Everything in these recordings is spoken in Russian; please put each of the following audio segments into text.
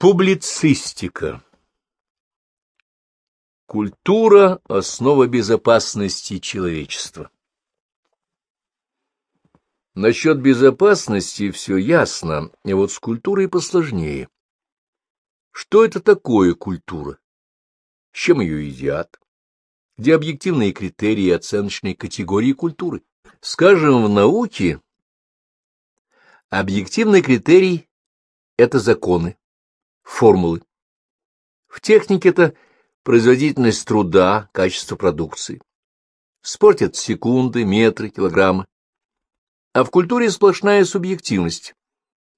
Публицистика Культура — основа безопасности человечества. Насчет безопасности все ясно, а вот с культурой посложнее. Что это такое культура? С чем ее едят? Где объективные критерии и оценочные категории культуры? Скажем, в науке объективный критерий — это законы, формулы. В технике это производительность труда, качество продукции. В секунды, метры, килограммы. А в культуре сплошная субъективность.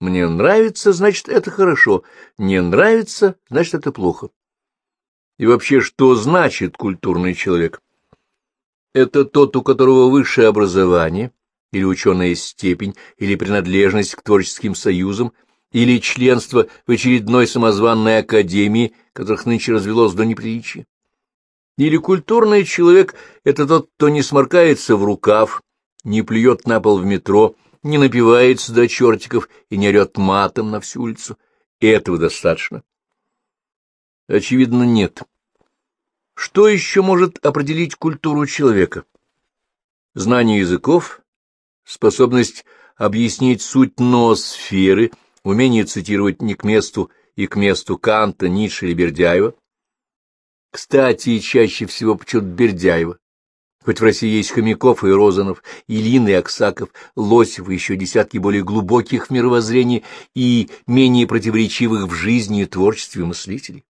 Мне нравится, значит, это хорошо. Не нравится, значит, это плохо. И вообще, что значит культурный человек? Это тот, у которого высшее образование, или ученая степень, или принадлежность к творческим союзам – или членство в очередной самозванной академии, которых нынче развелось до неприличия. Или культурный человек — это тот, кто не сморкается в рукав, не плюет на пол в метро, не напивается до чертиков и не орет матом на всю улицу. И этого достаточно. Очевидно, нет. Что еще может определить культуру человека? Знание языков, способность объяснить суть ноосферы — умение цитировать не к месту и к месту Канта, Ницше или Бердяева. Кстати, чаще всего почему-то Бердяева. Хоть в России есть Хомяков и Розанов, Ильин и Аксаков, Лосев и еще десятки более глубоких в мировоззрении и менее противоречивых в жизни и творчестве мыслителей.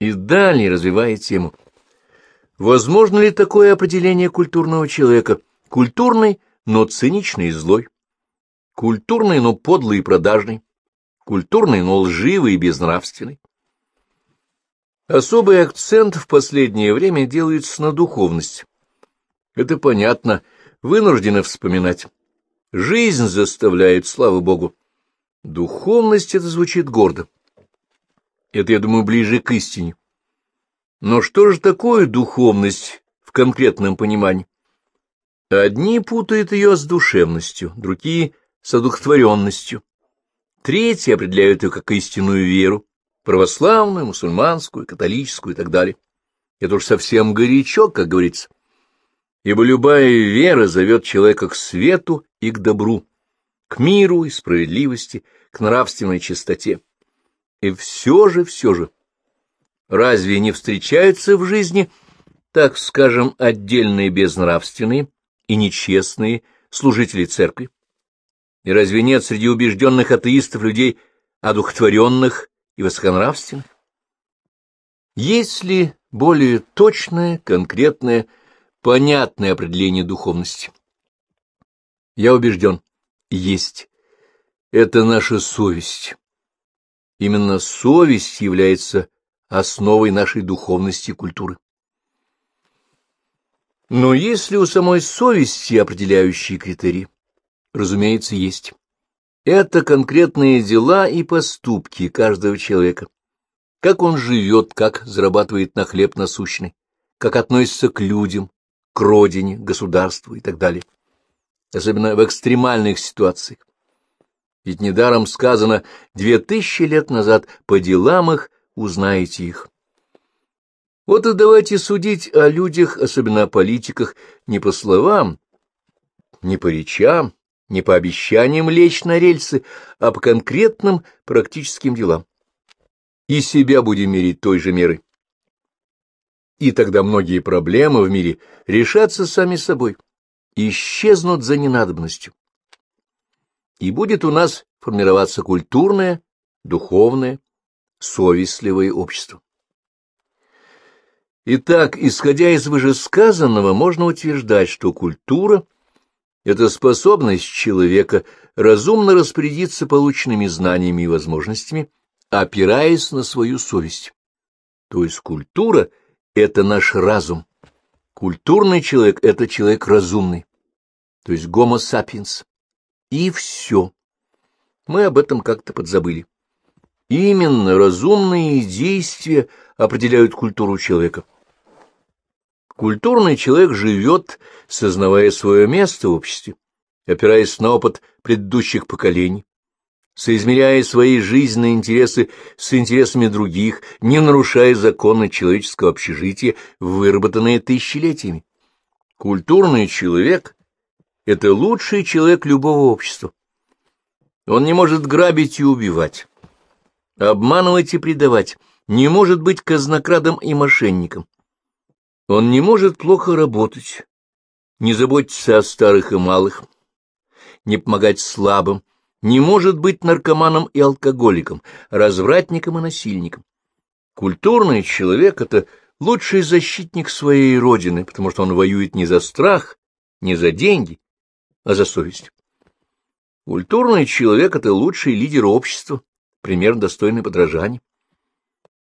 И далее развивает тему. Возможно ли такое определение культурного человека? Культурный, но циничный и злой. Культурный, но подлый и продажный. Культурный, но лживый и безнравственный. Особый акцент в последнее время делается на духовность. Это понятно, вынуждены вспоминать. Жизнь заставляет, слава Богу. Духовность — это звучит гордо. Это, я думаю, ближе к истине. Но что же такое духовность в конкретном понимании? Одни путают ее с душевностью, другие с одухотворенностью. Третьи определяют ее как истинную веру, православную, мусульманскую, католическую и так далее. Это уж совсем горячо, как говорится. Ибо любая вера зовет человека к свету и к добру, к миру и справедливости, к нравственной чистоте. И все же, все же, разве не встречаются в жизни, так скажем, отдельные безнравственные и нечестные служители церкви? И разве нет среди убежденных атеистов людей одухотворенных и высоконравственных? Есть ли более точное, конкретное, понятное определение духовности? Я убежден, есть. Это наша совесть. Именно совесть является основой нашей духовности и культуры. Но есть ли у самой совести определяющие критерии? Разумеется, есть. Это конкретные дела и поступки каждого человека. Как он живет, как зарабатывает на хлеб насущный, как относится к людям, к родине, государству и так далее. Особенно в экстремальных ситуациях. Ведь недаром сказано две тысячи лет назад «по делам их узнаете их». Вот и давайте судить о людях, особенно о политиках, не по словам, не по речам, не по обещаниям лечь на рельсы, а по конкретным практическим делам. И себя будем мерить той же мерой. И тогда многие проблемы в мире решатся сами собой, исчезнут за ненадобностью. И будет у нас формироваться культурное, духовное, совестливое общество. Итак, исходя из вышесказанного, можно утверждать, что культура — это способность человека разумно распорядиться полученными знаниями и возможностями, опираясь на свою совесть. То есть культура — это наш разум. Культурный человек — это человек разумный, то есть гомо сапиенс. И все. Мы об этом как-то подзабыли. Именно разумные действия определяют культуру человека. Культурный человек живет, сознавая свое место в обществе, опираясь на опыт предыдущих поколений, соизмеряя свои жизненные интересы с интересами других, не нарушая законы человеческого общежития, выработанные тысячелетиями. Культурный человек — это лучший человек любого общества. Он не может грабить и убивать, обманывать и предавать, не может быть казнокрадом и мошенником. Он не может плохо работать, не заботиться о старых и малых, не помогать слабым, не может быть наркоманом и алкоголиком, развратником и насильником. Культурный человек — это лучший защитник своей родины, потому что он воюет не за страх, не за деньги, а за совесть. Культурный человек — это лучший лидер общества, пример достойный подражания.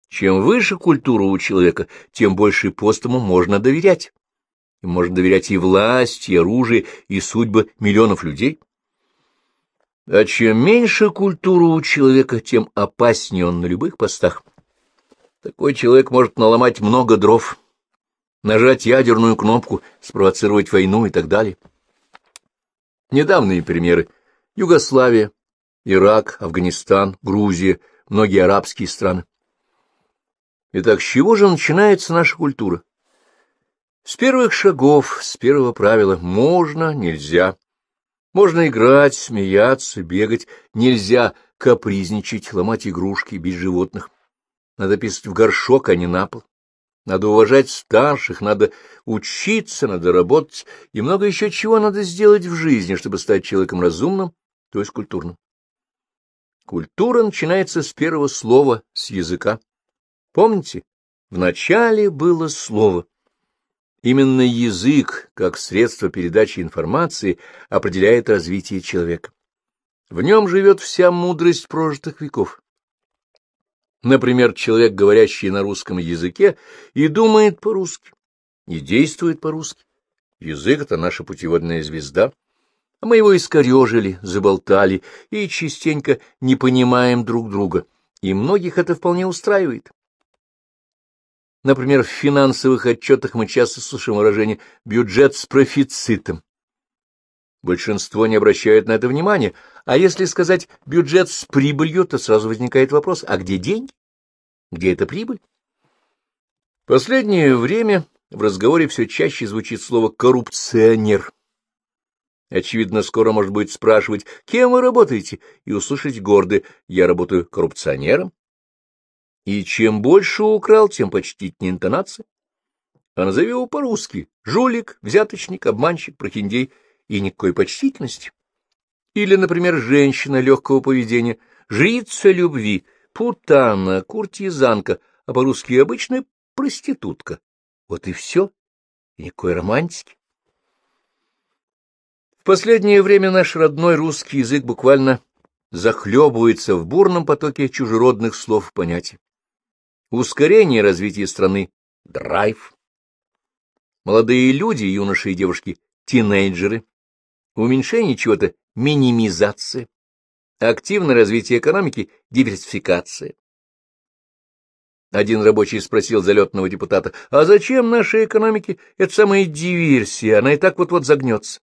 Чем выше культура у человека, тем больше постому можно доверять. И можно доверять и власти, и оружию, и судьбы миллионов людей. А чем меньше культуры у человека, тем опаснее он на любых постах. Такой человек может наломать много дров, нажать ядерную кнопку, спровоцировать войну и так далее. Недавние примеры. Югославия, Ирак, Афганистан, Грузия, многие арабские страны. Итак, с чего же начинается наша культура? С первых шагов, с первого правила «можно», «нельзя». Можно играть, смеяться, бегать, нельзя капризничать, ломать игрушки, бить животных. Надо писать в горшок, а не на пол. Надо уважать старших, надо учиться, надо работать, и много еще чего надо сделать в жизни, чтобы стать человеком разумным, то есть культурным. Культура начинается с первого слова, с языка. Помните, в начале было слово. Именно язык, как средство передачи информации, определяет развитие человека. В нем живет вся мудрость прожитых веков. Например, человек, говорящий на русском языке, и думает по-русски, и действует по-русски. Язык — это наша путеводная звезда, а мы его искорежили, заболтали и частенько не понимаем друг друга, и многих это вполне устраивает. Например, в финансовых отчетах мы часто слышим выражение «бюджет с профицитом». Большинство не обращает на это внимания, а если сказать «бюджет с прибылью», то сразу возникает вопрос «а где деньги? Где эта прибыль?» Последнее время в разговоре все чаще звучит слово «коррупционер». Очевидно, скоро может быть спрашивать, кем вы работаете, и услышать гордо «я работаю коррупционером». И чем больше украл, тем почтительнее интонация. А назови его по-русски — жулик, взяточник, обманщик, прохиндей и никакой почтительности. Или, например, женщина легкого поведения, жрица любви, путана, куртизанка, а по-русски обычная проститутка. Вот и все, и никакой романтики. В последнее время наш родной русский язык буквально захлебывается в бурном потоке чужеродных слов и понятий ускорение развития страны, драйв. Молодые люди, юноши и девушки, тинейджеры, уменьшение чего-то, минимизация, активное развитие экономики, диверсификация. Один рабочий спросил залетного депутата, а зачем нашей экономике эта самая диверсия, она и так вот-вот загнется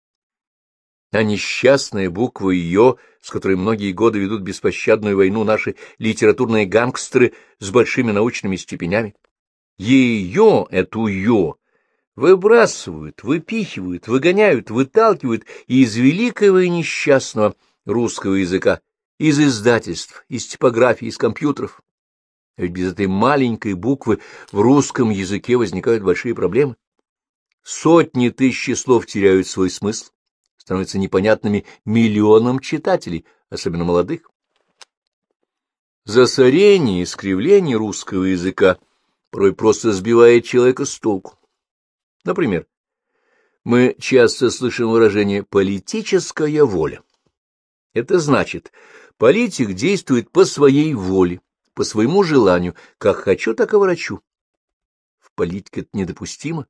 а несчастная буква «Ё», с которой многие годы ведут беспощадную войну наши литературные гангстеры с большими научными степенями. Ее, эту «Ё», выбрасывают, выпихивают, выгоняют, выталкивают из великого и несчастного русского языка, из издательств, из типографии, из компьютеров. Ведь без этой маленькой буквы в русском языке возникают большие проблемы. Сотни тысяч слов теряют свой смысл становятся непонятными миллионам читателей, особенно молодых. Засорение и искривление русского языка порой просто сбивает человека с толку. Например, мы часто слышим выражение «политическая воля». Это значит, политик действует по своей воле, по своему желанию, как хочу, так и врачу. В политике это недопустимо.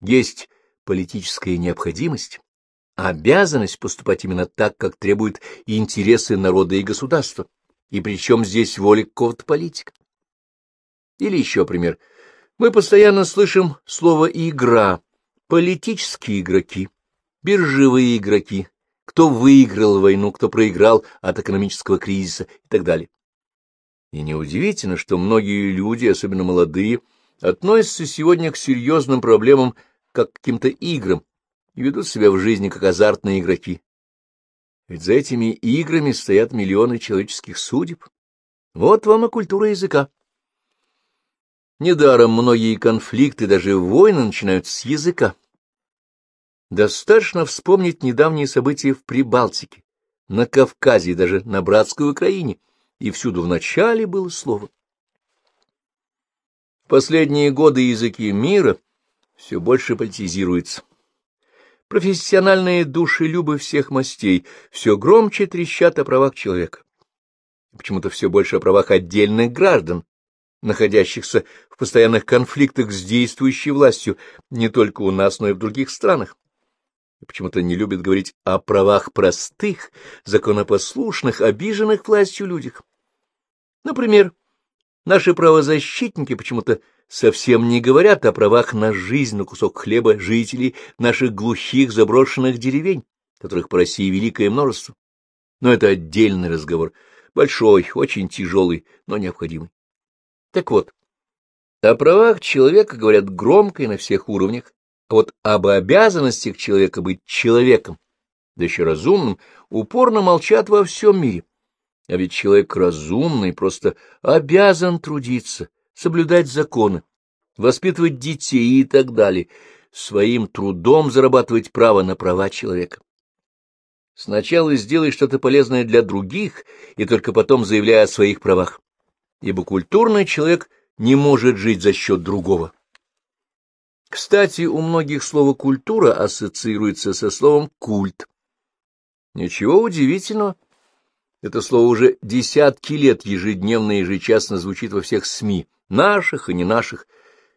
Есть политическая необходимость, обязанность поступать именно так, как требуют интересы народа и государства, и причем здесь воля какого-то политика. Или еще пример. Мы постоянно слышим слово «игра», политические игроки, биржевые игроки, кто выиграл войну, кто проиграл от экономического кризиса и так далее. И неудивительно, что многие люди, особенно молодые, относятся сегодня к серьезным проблемам как к каким-то играм и ведут себя в жизни как азартные игроки. Ведь за этими играми стоят миллионы человеческих судеб. Вот вам и культура языка. Недаром многие конфликты, даже войны, начинаются с языка. Достаточно вспомнить недавние события в Прибалтике, на Кавказе и даже на братской Украине, и всюду вначале было слово. В последние годы языки мира все больше политизируются. Профессиональные душелюбы всех мастей все громче трещат о правах человека. Почему-то все больше о правах отдельных граждан, находящихся в постоянных конфликтах с действующей властью не только у нас, но и в других странах. Почему-то не любят говорить о правах простых, законопослушных, обиженных властью людях. Например, наши правозащитники почему-то совсем не говорят о правах на жизнь, на кусок хлеба жителей наших глухих заброшенных деревень, которых по России великое множество. Но это отдельный разговор, большой, очень тяжелый, но необходимый. Так вот, о правах человека говорят громко и на всех уровнях, а вот об обязанностях человека быть человеком, да еще разумным, упорно молчат во всем мире. А ведь человек разумный просто обязан трудиться, соблюдать законы, воспитывать детей и так далее, своим трудом зарабатывать право на права человека. Сначала сделай что-то полезное для других, и только потом заявляй о своих правах, ибо культурный человек не может жить за счет другого. Кстати, у многих слово «культура» ассоциируется со словом «культ». Ничего удивительного, это слово уже десятки лет ежедневно и ежечасно звучит во всех СМИ, наших и не наших.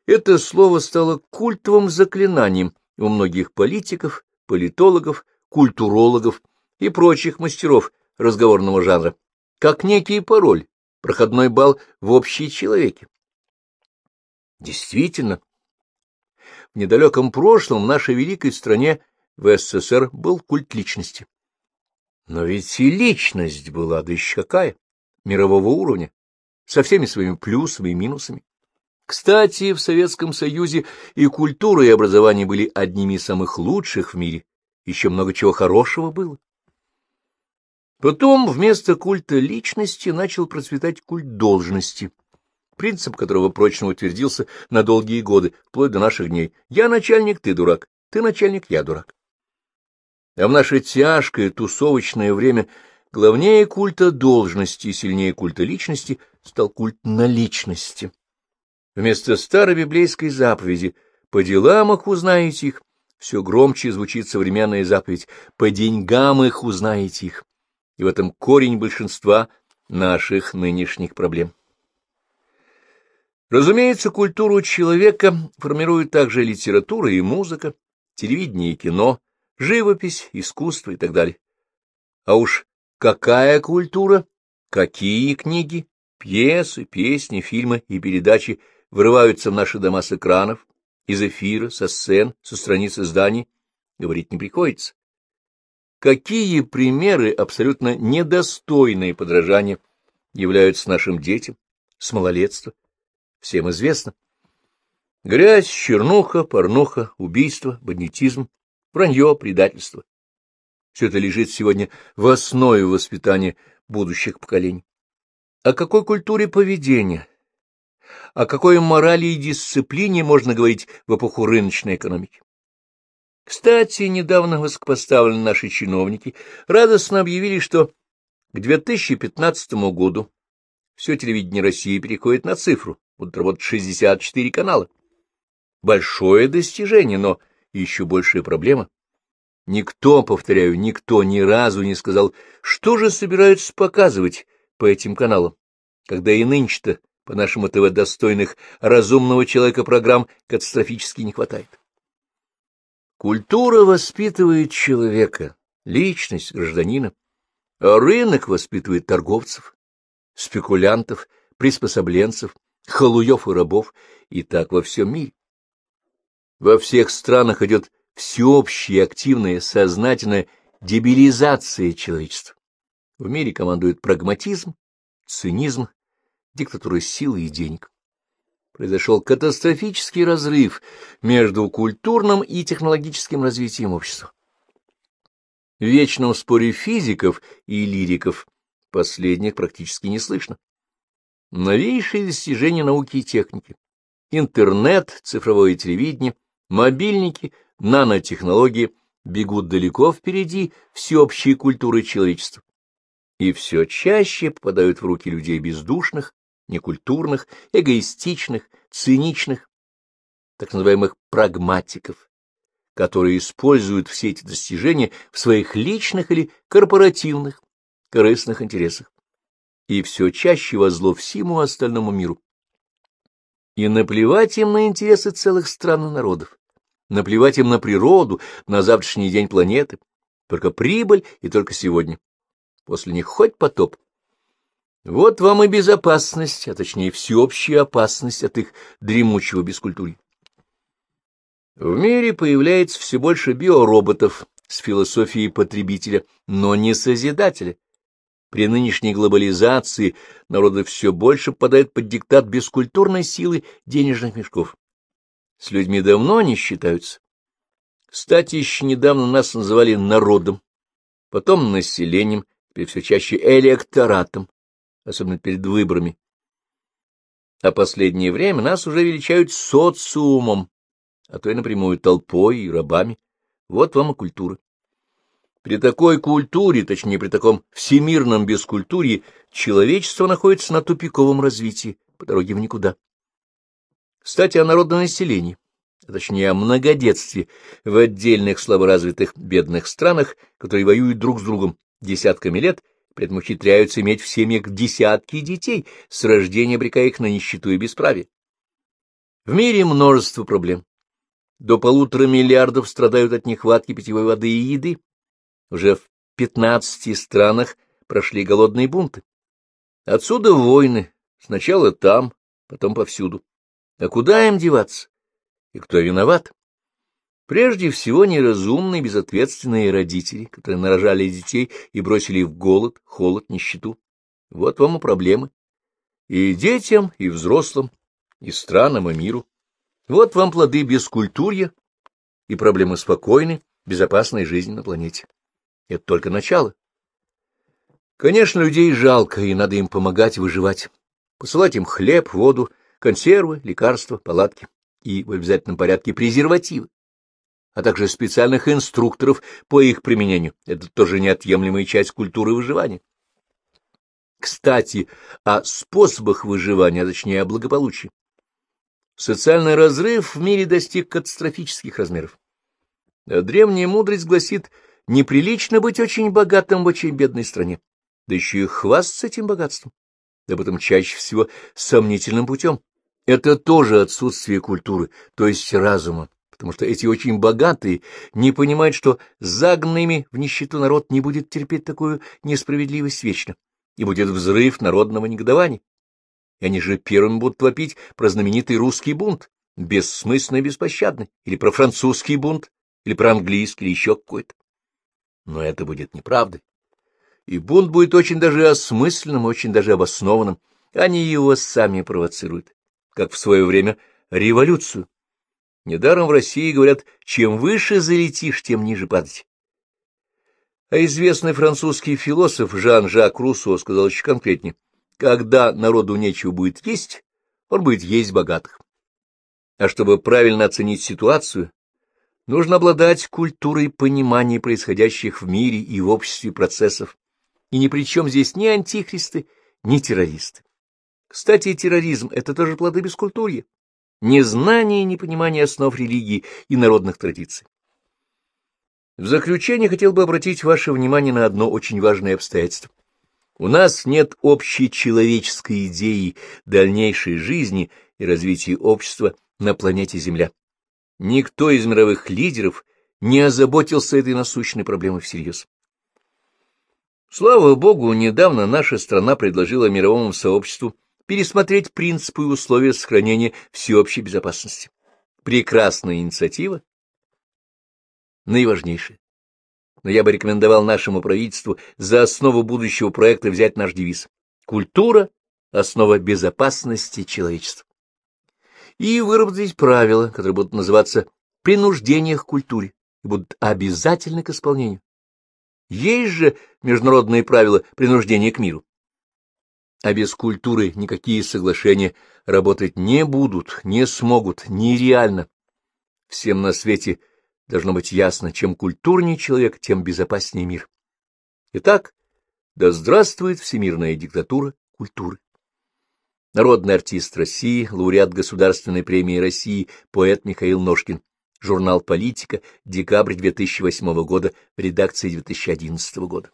Это слово стало культовым заклинанием у многих политиков, политологов, культурологов и прочих мастеров разговорного жанра, как некий пароль, проходной бал в общей человеке. Действительно, в недалеком прошлом в нашей великой стране в СССР был культ личности. Но ведь и личность была, да еще какая, мирового уровня, со всеми своими плюсами и минусами. Кстати, в Советском Союзе и культура, и образование были одними из самых лучших в мире, еще много чего хорошего было. Потом вместо культа личности начал процветать культ должности, принцип которого прочно утвердился на долгие годы, вплоть до наших дней. Я начальник, ты дурак, ты начальник, я дурак. А в наше тяжкое тусовочное время главнее культа должности и сильнее культа личности стал культ наличности. Вместо старой библейской заповеди «по делам их узнаете их», все громче звучит современная заповедь «по деньгам их узнаете их». И в этом корень большинства наших нынешних проблем. Разумеется, культуру человека формируют также литература и музыка, телевидение и кино, живопись, искусство и так далее. А уж какая культура, какие книги, пьесы, песни, фильмы и передачи вырываются в наши дома с экранов, из эфира, со сцен, со страниц изданий, говорить не приходится. Какие примеры абсолютно недостойные подражания являются нашим детям с малолетства, всем известно. Грязь, чернуха, порнуха, убийство, бандитизм, вранье, предательство. Все это лежит сегодня в основе воспитания будущих поколений. О какой культуре поведения, о какой морали и дисциплине можно говорить в эпоху рыночной экономики? Кстати, недавно высокопоставленные наши чиновники радостно объявили, что к 2015 году все телевидение России переходит на цифру, будут работать 64 канала. Большое достижение, но еще большая проблема. Никто, повторяю, никто ни разу не сказал, что же собираются показывать по этим каналам, когда и нынче-то по нашему ТВ достойных разумного человека программ катастрофически не хватает. Культура воспитывает человека, личность гражданина, а рынок воспитывает торговцев, спекулянтов, приспособленцев, халуев и рабов, и так во всем мире. Во всех странах идет всеобщее, активное, сознательное дебилизация человечества. В мире командует прагматизм, цинизм, диктатура силы и денег. Произошел катастрофический разрыв между культурным и технологическим развитием общества. В вечном споре физиков и лириков последних практически не слышно. Новейшие достижения науки и техники, интернет, цифровое телевидение, мобильники, нанотехнологии бегут далеко впереди всеобщей культуры человечества и все чаще попадают в руки людей бездушных, некультурных, эгоистичных, циничных, так называемых прагматиков, которые используют все эти достижения в своих личных или корпоративных, корыстных интересах, и все чаще во зло всему остальному миру. И наплевать им на интересы целых стран и народов, наплевать им на природу, на завтрашний день планеты, только прибыль и только сегодня после них хоть потоп. Вот вам и безопасность, а точнее всеобщая опасность от их дремучего бескультурья. В мире появляется все больше биороботов с философией потребителя, но не созидателя. При нынешней глобализации народы все больше попадают под диктат бескультурной силы денежных мешков. С людьми давно не считаются. Кстати, еще недавно нас называли народом, потом населением, теперь все чаще электоратом, особенно перед выборами. А последнее время нас уже величают социумом, а то и напрямую толпой и рабами. Вот вам и культура. При такой культуре, точнее, при таком всемирном бескультуре, человечество находится на тупиковом развитии, по дороге в никуда. Кстати, о народном населении, а точнее о многодетстве в отдельных слаборазвитых бедных странах, которые воюют друг с другом, десятками лет, при этом ухитряются иметь в семьях десятки детей, с рождения обрекая их на нищету и бесправие. В мире множество проблем. До полутора миллиардов страдают от нехватки питьевой воды и еды. Уже в пятнадцати странах прошли голодные бунты. Отсюда войны, сначала там, потом повсюду. А куда им деваться? И кто виноват? Прежде всего неразумные, безответственные родители, которые нарожали детей и бросили их в голод, холод, нищету. Вот вам и проблемы. И детям, и взрослым, и странам, и миру. Вот вам плоды бескультурья и проблемы спокойной, безопасной жизни на планете. Это только начало. Конечно, людей жалко, и надо им помогать выживать. Посылать им хлеб, воду, консервы, лекарства, палатки и в обязательном порядке презервативы а также специальных инструкторов по их применению. Это тоже неотъемлемая часть культуры выживания. Кстати, о способах выживания, а точнее о благополучии. Социальный разрыв в мире достиг катастрофических размеров. Древняя мудрость гласит, неприлично быть очень богатым в очень бедной стране, да еще и хвастаться этим богатством, об этом чаще всего сомнительным путем. Это тоже отсутствие культуры, то есть разума потому что эти очень богатые не понимают, что загнанными в нищету народ не будет терпеть такую несправедливость вечно, и будет взрыв народного негодования. И они же первыми будут вопить про знаменитый русский бунт, бессмысленный и беспощадный, или про французский бунт, или про английский, или еще какой-то. Но это будет неправдой. И бунт будет очень даже осмысленным, очень даже обоснованным. Они его сами провоцируют, как в свое время революцию, Недаром в России говорят, чем выше залетишь, тем ниже падать. А известный французский философ Жан-Жак Руссо сказал еще конкретнее, когда народу нечего будет есть, он будет есть богатых. А чтобы правильно оценить ситуацию, нужно обладать культурой понимания происходящих в мире и в обществе процессов, и ни при чем здесь ни антихристы, ни террористы. Кстати, терроризм — это тоже плоды бескультурья незнание и непонимание основ религии и народных традиций. В заключение хотел бы обратить ваше внимание на одно очень важное обстоятельство. У нас нет общей человеческой идеи дальнейшей жизни и развития общества на планете Земля. Никто из мировых лидеров не озаботился этой насущной проблемой всерьез. Слава Богу, недавно наша страна предложила мировому сообществу пересмотреть принципы и условия сохранения всеобщей безопасности. Прекрасная инициатива, наиважнейшая. но я бы рекомендовал нашему правительству за основу будущего проекта взять наш девиз «Культура – основа безопасности человечества». И выработать правила, которые будут называться «принуждение к культуре» и будут обязательны к исполнению. Есть же международные правила принуждения к миру. А без культуры никакие соглашения работать не будут, не смогут, нереально. Всем на свете должно быть ясно, чем культурнее человек, тем безопаснее мир. Итак, да здравствует всемирная диктатура культуры. Народный артист России, лауреат Государственной премии России, поэт Михаил Ножкин. Журнал «Политика», декабрь 2008 года, редакции 2011 года.